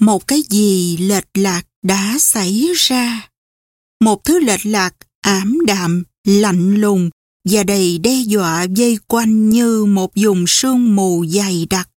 một cái gì lệch lạc đã xảy ra. Một thứ lệch lạc ảm đạm, lạnh lùng và đầy đe dọa dây quanh như một vùng sương mù dày đặc.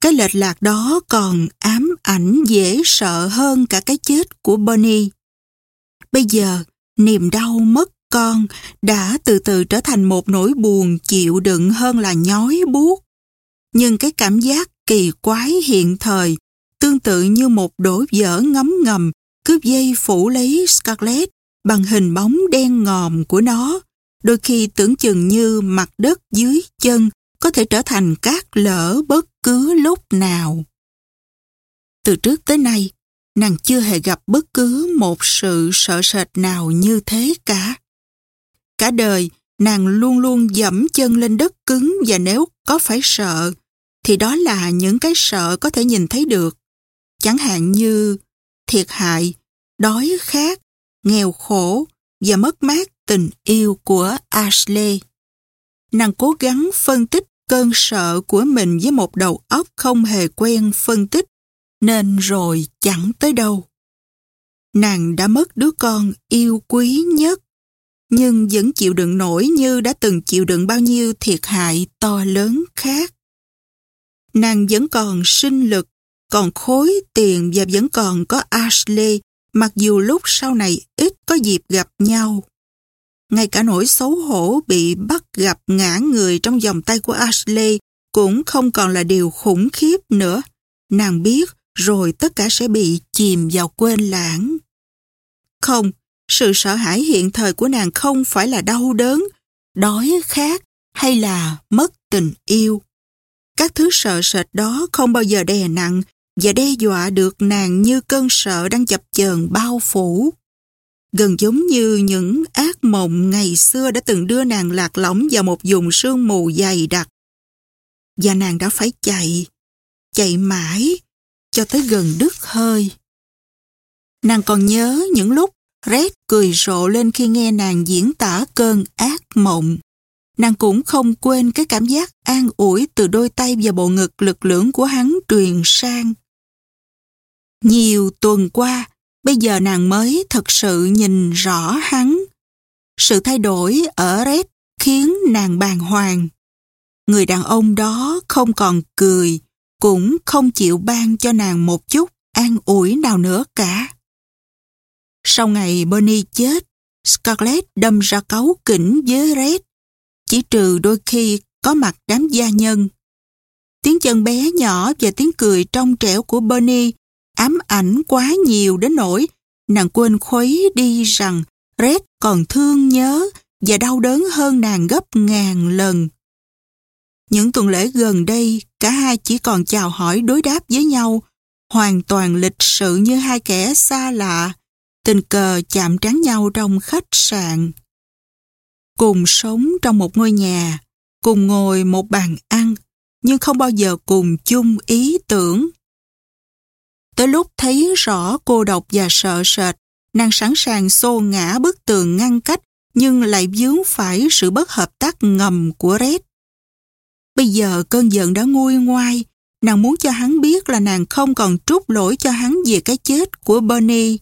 Cái lệch lạc đó còn ám ảnh dễ sợ hơn cả cái chết của Bonnie. Bây giờ, niềm đau mất con đã từ từ trở thành một nỗi buồn chịu đựng hơn là nhói buốt. Nhưng cái cảm giác kỳ quái hiện thời tương tự như một đổ dở ngấm ngầm cướp dây phủ lấy Scarlett bằng hình bóng đen ngòm của nó, đôi khi tưởng chừng như mặt đất dưới chân có thể trở thành cát lở bất cứ lúc nào. Từ trước tới nay, nàng chưa hề gặp bất cứ một sự sợ sệt nào như thế cả. Cả đời, nàng luôn luôn dẫm chân lên đất cứng và nếu có phải sợ, thì đó là những cái sợ có thể nhìn thấy được. Chẳng hạn như thiệt hại, đói khát, nghèo khổ và mất mát tình yêu của Ashley. Nàng cố gắng phân tích cơn sợ của mình với một đầu óc không hề quen phân tích, nên rồi chẳng tới đâu. Nàng đã mất đứa con yêu quý nhất, nhưng vẫn chịu đựng nổi như đã từng chịu đựng bao nhiêu thiệt hại to lớn khác. Nàng vẫn còn sinh lực, còn khối tiền và vẫn còn có Ashley, mặc dù lúc sau này ít có dịp gặp nhau. Ngay cả nỗi xấu hổ bị bắt gặp ngã người trong vòng tay của Ashley cũng không còn là điều khủng khiếp nữa. Nàng biết rồi tất cả sẽ bị chìm vào quên lãng. Không, sự sợ hãi hiện thời của nàng không phải là đau đớn, đói khát hay là mất tình yêu. Các thứ sợ sệt đó không bao giờ đè nặng và đe dọa được nàng như cơn sợ đang chập chờn bao phủ gần giống như những ác mộng ngày xưa đã từng đưa nàng lạc lõng vào một vùng sương mù dày đặc. Và nàng đã phải chạy, chạy mãi, cho tới gần đứt hơi. Nàng còn nhớ những lúc Red cười rộ lên khi nghe nàng diễn tả cơn ác mộng. Nàng cũng không quên cái cảm giác an ủi từ đôi tay và bộ ngực lực lưỡng của hắn truyền sang. Nhiều tuần qua, Bây giờ nàng mới thật sự nhìn rõ hắn. Sự thay đổi ở Red khiến nàng bàng hoàng. Người đàn ông đó không còn cười, cũng không chịu ban cho nàng một chút an ủi nào nữa cả. Sau ngày Bernie chết, Scarlett đâm ra cáu kỉnh với Red, chỉ trừ đôi khi có mặt đám gia nhân. Tiếng chân bé nhỏ và tiếng cười trong trẻo của Bernie ám ảnh quá nhiều đến nỗi nàng quên khuấy đi rằng Red còn thương nhớ và đau đớn hơn nàng gấp ngàn lần. Những tuần lễ gần đây, cả hai chỉ còn chào hỏi đối đáp với nhau, hoàn toàn lịch sự như hai kẻ xa lạ, tình cờ chạm trán nhau trong khách sạn. Cùng sống trong một ngôi nhà, cùng ngồi một bàn ăn, nhưng không bao giờ cùng chung ý tưởng. Tới lúc thấy rõ cô độc và sợ sệt, nàng sẵn sàng xô ngã bức tường ngăn cách nhưng lại vướng phải sự bất hợp tác ngầm của Red. Bây giờ cơn giận đã nguôi ngoai, nàng muốn cho hắn biết là nàng không còn trút lỗi cho hắn về cái chết của Bernie.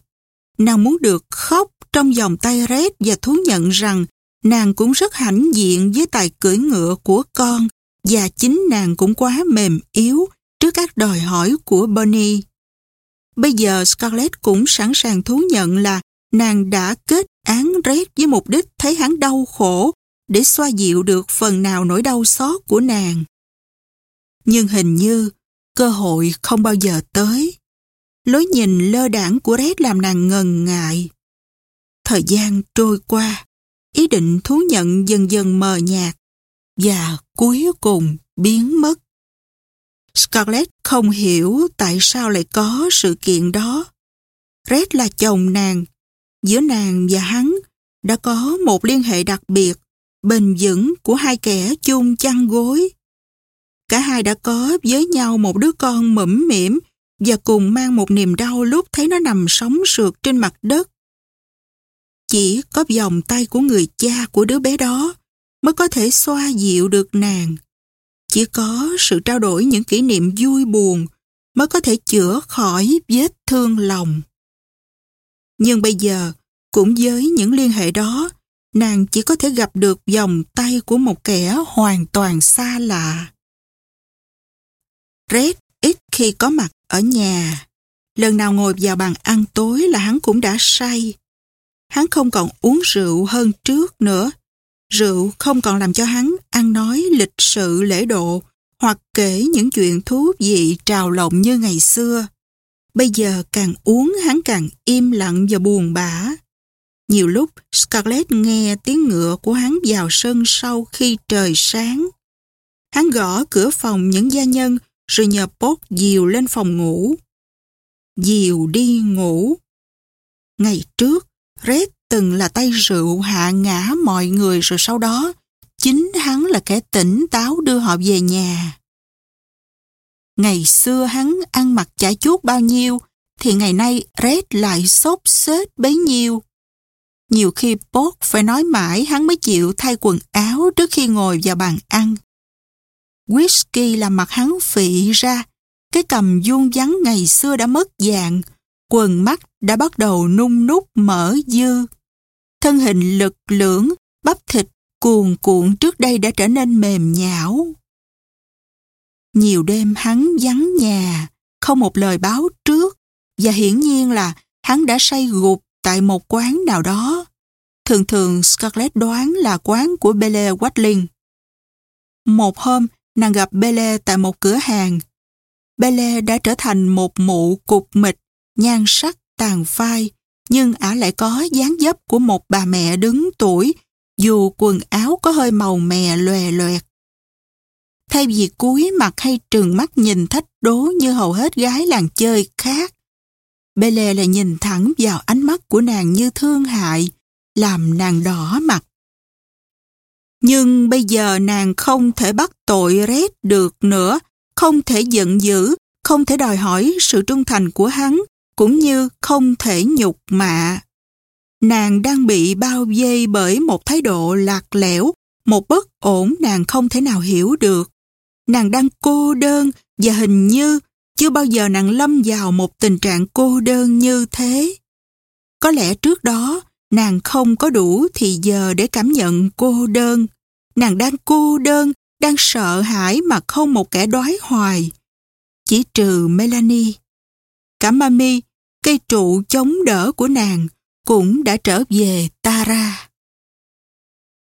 Nàng muốn được khóc trong vòng tay Red và thú nhận rằng nàng cũng rất hãnh diện với tài cưỡi ngựa của con và chính nàng cũng quá mềm yếu trước các đòi hỏi của Bernie. Bây giờ Scarlett cũng sẵn sàng thú nhận là nàng đã kết án Red với mục đích thấy hắn đau khổ để xoa dịu được phần nào nỗi đau xót của nàng. Nhưng hình như cơ hội không bao giờ tới. Lối nhìn lơ đảng của Red làm nàng ngần ngại. Thời gian trôi qua, ý định thú nhận dần dần mờ nhạt và cuối cùng biến mất. Scarlett không hiểu tại sao lại có sự kiện đó. Red là chồng nàng. Giữa nàng và hắn đã có một liên hệ đặc biệt, bền vững của hai kẻ chung chăn gối. Cả hai đã có với nhau một đứa con mẫm mỉm và cùng mang một niềm đau lúc thấy nó nằm sóng sượt trên mặt đất. Chỉ có vòng tay của người cha của đứa bé đó mới có thể xoa dịu được nàng. Chỉ có sự trao đổi những kỷ niệm vui buồn, mới có thể chữa khỏi vết thương lòng. Nhưng bây giờ, cũng với những liên hệ đó, nàng chỉ có thể gặp được vòng tay của một kẻ hoàn toàn xa lạ. Red ít khi có mặt ở nhà. Lần nào ngồi vào bàn ăn tối là hắn cũng đã say. Hắn không còn uống rượu hơn trước nữa. Rượu không còn làm cho hắn ăn nói lịch sự lễ độ hoặc kể những chuyện thú vị trào lộng như ngày xưa. Bây giờ càng uống hắn càng im lặng và buồn bã. Nhiều lúc Scarlett nghe tiếng ngựa của hắn vào sân sau khi trời sáng. Hắn gõ cửa phòng những gia nhân rồi nhờ bốt dìu lên phòng ngủ. Dìu đi ngủ. Ngày trước, Red từng là tay rượu hạ ngã mọi người rồi sau đó chính hắn là kẻ tỉnh táo đưa họ về nhà. Ngày xưa hắn ăn mặc chả chuốt bao nhiêu thì ngày nay Red lại xốp xết bấy nhiêu. Nhiều khi Bốt phải nói mãi hắn mới chịu thay quần áo trước khi ngồi vào bàn ăn. Whisky làm mặt hắn phị ra, cái cầm vuông vắn ngày xưa đã mất dạng, quần mắt đã bắt đầu nung nút mở dư. Thân hình lực lưỡng, bắp thịt cuồn cuộn trước đây đã trở nên mềm nhão. Nhiều đêm hắn vắng nhà, không một lời báo trước, và hiển nhiên là hắn đã say gục tại một quán nào đó. Thường thường Scarlett đoán là quán của Belle Watling. Một hôm, nàng gặp Belle tại một cửa hàng. Belle đã trở thành một mụ cục mịch, nhan sắc tàn phai, nhưng ả lại có dáng dấp của một bà mẹ đứng tuổi, dù quần áo có hơi màu mè lòe loẹt. Thay vì cúi mặt hay trừng mắt nhìn thách đố như hầu hết gái làng chơi khác, Belle lại nhìn thẳng vào ánh mắt của nàng như thương hại, làm nàng đỏ mặt. Nhưng bây giờ nàng không thể bắt tội rét được nữa, không thể giận dữ, không thể đòi hỏi sự trung thành của hắn, cũng như không thể nhục mạ. Nàng đang bị bao vây bởi một thái độ lạc lẽo, một bất ổn nàng không thể nào hiểu được. Nàng đang cô đơn và hình như chưa bao giờ nàng lâm vào một tình trạng cô đơn như thế. Có lẽ trước đó nàng không có đủ thì giờ để cảm nhận cô đơn. Nàng đang cô đơn, đang sợ hãi mà không một kẻ đói hoài. Chỉ trừ Melanie. Cả Mami, cây trụ chống đỡ của nàng, cũng đã trở về Tara.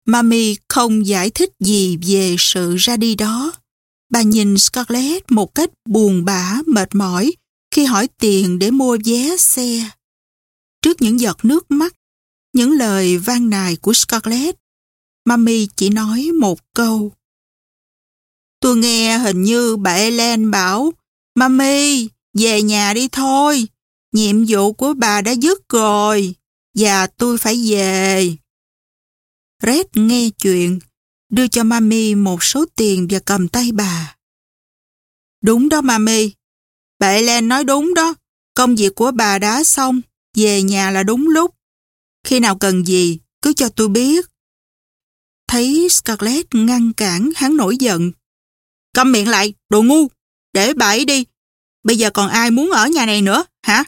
Mami không giải thích gì về sự ra đi đó. Bà nhìn Scarlett một cách buồn bã, mệt mỏi khi hỏi tiền để mua vé xe. Trước những giọt nước mắt, những lời van nài của Scarlett, Mami chỉ nói một câu. Tôi nghe hình như bà Ellen bảo, Mami, về nhà đi thôi, nhiệm vụ của bà đã dứt rồi, và tôi phải về. Red nghe chuyện, đưa cho Mami một số tiền và cầm tay bà. Đúng đó Mami, bà Ellen nói đúng đó, công việc của bà đã xong, về nhà là đúng lúc. Khi nào cần gì, cứ cho tôi biết. Thấy Scarlett ngăn cản hắn nổi giận. Câm miệng lại, đồ ngu, để bà ấy đi. Bây giờ còn ai muốn ở nhà này nữa, hả?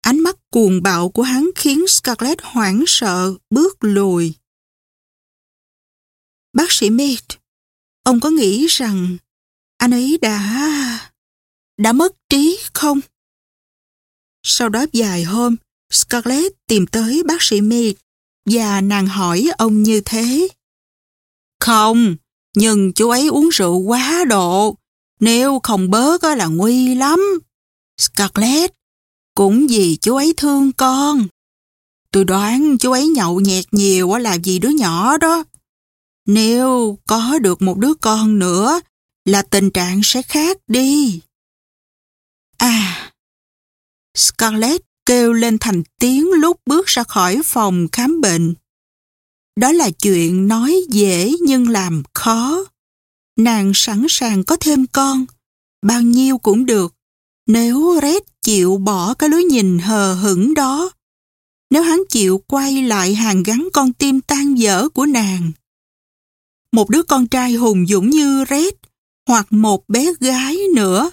Ánh mắt cuồng bạo của hắn khiến Scarlett hoảng sợ, bước lùi. Bác sĩ Mead, ông có nghĩ rằng anh ấy đã... đã mất trí không? Sau đó vài hôm, Scarlett tìm tới bác sĩ Mead và nàng hỏi ông như thế. Không, nhưng chú ấy uống rượu quá độ. Nếu không bớt là nguy lắm. Scarlett, cũng vì chú ấy thương con. Tôi đoán chú ấy nhậu nhẹt nhiều là vì đứa nhỏ đó. Nếu có được một đứa con nữa là tình trạng sẽ khác đi. À, Scarlett kêu lên thành tiếng lúc bước ra khỏi phòng khám bệnh. Đó là chuyện nói dễ nhưng làm khó. Nàng sẵn sàng có thêm con, bao nhiêu cũng được, nếu Red chịu bỏ cái lối nhìn hờ hững đó. Nếu hắn chịu quay lại hàng gắn con tim tan dở của nàng. Một đứa con trai hùng dũng như Red, hoặc một bé gái nữa.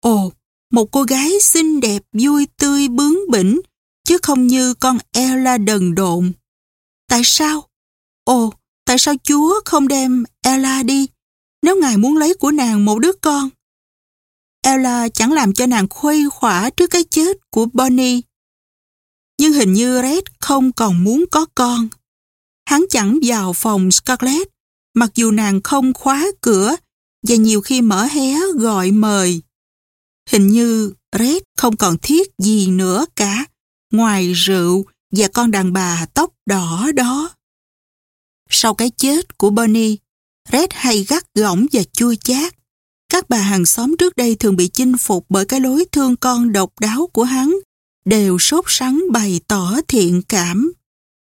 Ồ, một cô gái xinh đẹp, vui tươi, bướng bỉnh, chứ không như con Ella đần độn. Tại sao? Ồ, tại sao Chúa không đem Ella đi, nếu Ngài muốn lấy của nàng một đứa con? Ella chẳng làm cho nàng khuây khỏa trước cái chết của Bonnie. Nhưng hình như Red không còn muốn có con. Hắn chẳng vào phòng Scarlett, mặc dù nàng không khóa cửa và nhiều khi mở hé gọi mời. Hình như Red không còn thiết gì nữa cả, ngoài rượu và con đàn bà tóc đỏ đó. Sau cái chết của Bonnie, Red hay gắt gỏng và chua chát. Các bà hàng xóm trước đây thường bị chinh phục bởi cái lối thương con độc đáo của hắn, đều sốt sắng bày tỏ thiện cảm.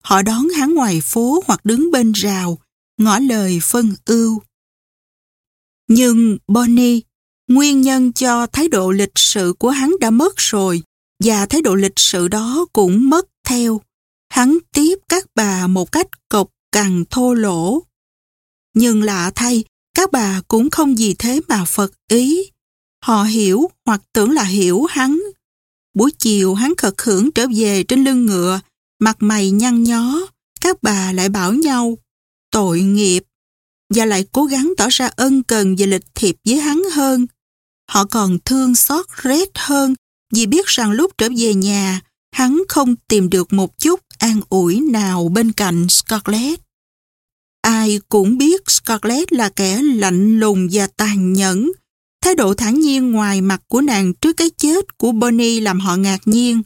Họ đón hắn ngoài phố hoặc đứng bên rào, ngỏ lời phân ưu. Nhưng Bonnie, nguyên nhân cho thái độ lịch sự của hắn đã mất rồi, và thái độ lịch sự đó cũng mất theo. Hắn tiếp các bà một cách cộc cằn thô lỗ. Nhưng lạ thay, các bà cũng không gì thế mà phật ý. Họ hiểu hoặc tưởng là hiểu hắn. Buổi chiều hắn khật khưởng trở về trên lưng ngựa, mặt mày nhăn nhó, các bà lại bảo nhau, tội nghiệp, và lại cố gắng tỏ ra ân cần và lịch thiệp với hắn hơn. Họ còn thương xót rét hơn vì biết rằng lúc trở về nhà, hắn không tìm được một chút an ủi nào bên cạnh Scarlett. Ai cũng biết Scarlett là kẻ lạnh lùng và tàn nhẫn. Thái độ thản nhiên ngoài mặt của nàng trước cái chết của Bonnie làm họ ngạc nhiên.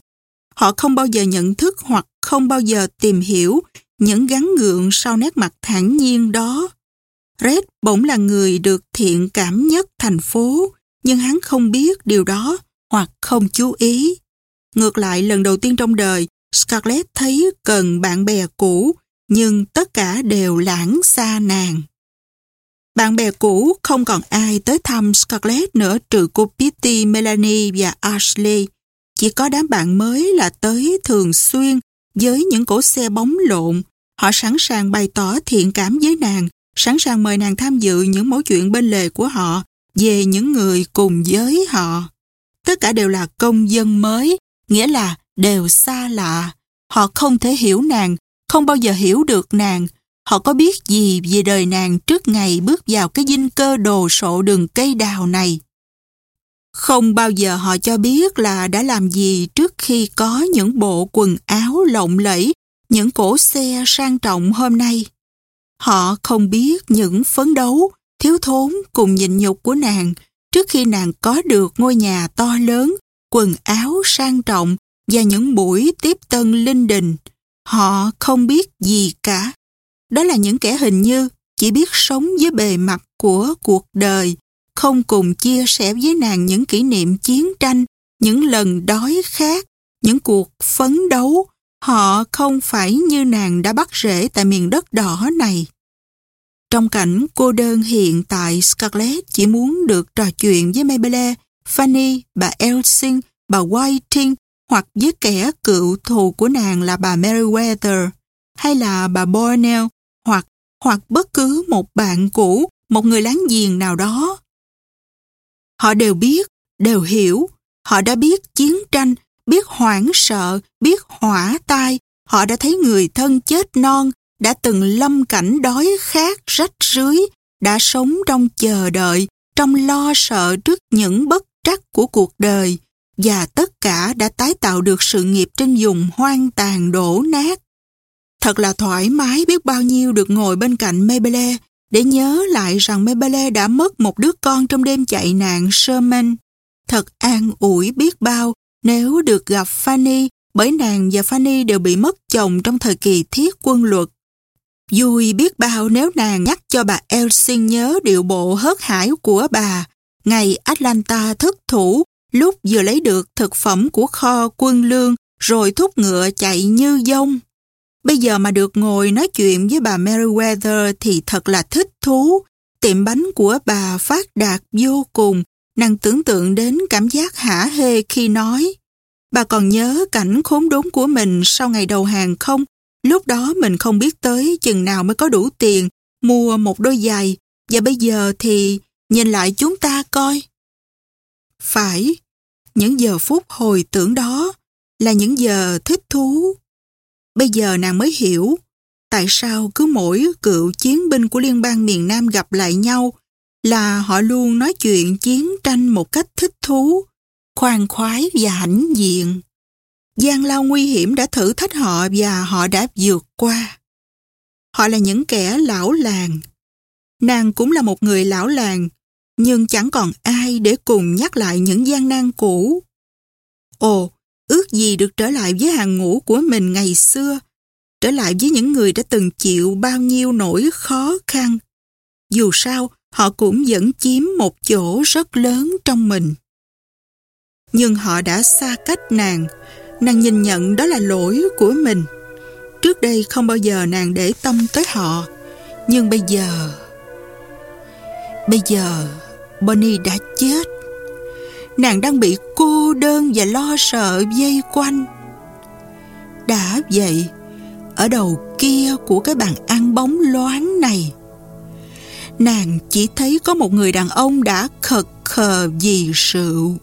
Họ không bao giờ nhận thức hoặc không bao giờ tìm hiểu những gắn gượng sau nét mặt thản nhiên đó. Red bỗng là người được thiện cảm nhất thành phố, nhưng hắn không biết điều đó hoặc không chú ý. Ngược lại lần đầu tiên trong đời, Scarlett thấy cần bạn bè cũ, nhưng tất cả đều lãng xa nàng. Bạn bè cũ không còn ai tới thăm Scarlett nữa trừ cô Pitty, Melanie và Ashley. Chỉ có đám bạn mới là tới thường xuyên với những cỗ xe bóng lộn. Họ sẵn sàng bày tỏ thiện cảm với nàng, sẵn sàng mời nàng tham dự những mối chuyện bên lề của họ về những người cùng với họ. Tất cả đều là công dân mới, nghĩa là đều xa lạ. Họ không thể hiểu nàng, không bao giờ hiểu được nàng. Họ có biết gì về đời nàng trước ngày bước vào cái dinh cơ đồ sộ đường cây đào này. Không bao giờ họ cho biết là đã làm gì trước khi có những bộ quần áo lộng lẫy, những cổ xe sang trọng hôm nay. Họ không biết những phấn đấu, thiếu thốn cùng nhịn nhục của nàng trước khi nàng có được ngôi nhà to lớn, quần áo sang trọng và những buổi tiếp tân linh đình. Họ không biết gì cả. Đó là những kẻ hình như chỉ biết sống với bề mặt của cuộc đời, không cùng chia sẻ với nàng những kỷ niệm chiến tranh, những lần đói khát, những cuộc phấn đấu. Họ không phải như nàng đã bắt rễ tại miền đất đỏ này. Trong cảnh cô đơn hiện tại, Scarlett chỉ muốn được trò chuyện với Maybelle, Fanny, bà Elsing, bà Whiting hoặc với kẻ cựu thù của nàng là bà Meriwether hay là bà Bornell hoặc hoặc bất cứ một bạn cũ, một người láng giềng nào đó. Họ đều biết, đều hiểu, họ đã biết chiến tranh, biết hoảng sợ, biết hỏa tai, họ đã thấy người thân chết non, đã từng lâm cảnh đói khát rách rưới, đã sống trong chờ đợi, trong lo sợ trước những bất trắc của cuộc đời và tất cả đã tái tạo được sự nghiệp trên vùng hoang tàn đổ nát. Thật là thoải mái biết bao nhiêu được ngồi bên cạnh Maybelle để nhớ lại rằng Maybelle đã mất một đứa con trong đêm chạy nạn Sherman. Thật an ủi biết bao nếu được gặp Fanny, bởi nàng và Fanny đều bị mất chồng trong thời kỳ thiết quân luật. Vui biết bao nếu nàng nhắc cho bà Elsin nhớ điệu bộ hớt hải của bà, ngày Atlanta thất thủ lúc vừa lấy được thực phẩm của kho quân lương rồi thúc ngựa chạy như dông. Bây giờ mà được ngồi nói chuyện với bà Meriwether thì thật là thích thú. Tiệm bánh của bà phát đạt vô cùng, nàng tưởng tượng đến cảm giác hả hê khi nói. Bà còn nhớ cảnh khốn đốn của mình sau ngày đầu hàng không? Lúc đó mình không biết tới chừng nào mới có đủ tiền mua một đôi giày và bây giờ thì nhìn lại chúng ta coi. Phải, những giờ phút hồi tưởng đó là những giờ thích thú. Bây giờ nàng mới hiểu tại sao cứ mỗi cựu chiến binh của liên bang miền Nam gặp lại nhau là họ luôn nói chuyện chiến tranh một cách thích thú, khoan khoái và hãnh diện. Gian lao nguy hiểm đã thử thách họ và họ đã vượt qua. Họ là những kẻ lão làng. Nàng cũng là một người lão làng, nhưng chẳng còn ai để cùng nhắc lại những gian nan cũ. Ồ, ước gì được trở lại với hàng ngũ của mình ngày xưa, trở lại với những người đã từng chịu bao nhiêu nỗi khó khăn. Dù sao, họ cũng vẫn chiếm một chỗ rất lớn trong mình. Nhưng họ đã xa cách nàng, nàng nhìn nhận đó là lỗi của mình. Trước đây không bao giờ nàng để tâm tới họ, nhưng bây giờ... Bây giờ, Bonnie đã chết. Nàng đang bị cô đơn và lo sợ dây quanh. Đã vậy, ở đầu kia của cái bàn ăn bóng loáng này, nàng chỉ thấy có một người đàn ông đã khật khờ vì rượu.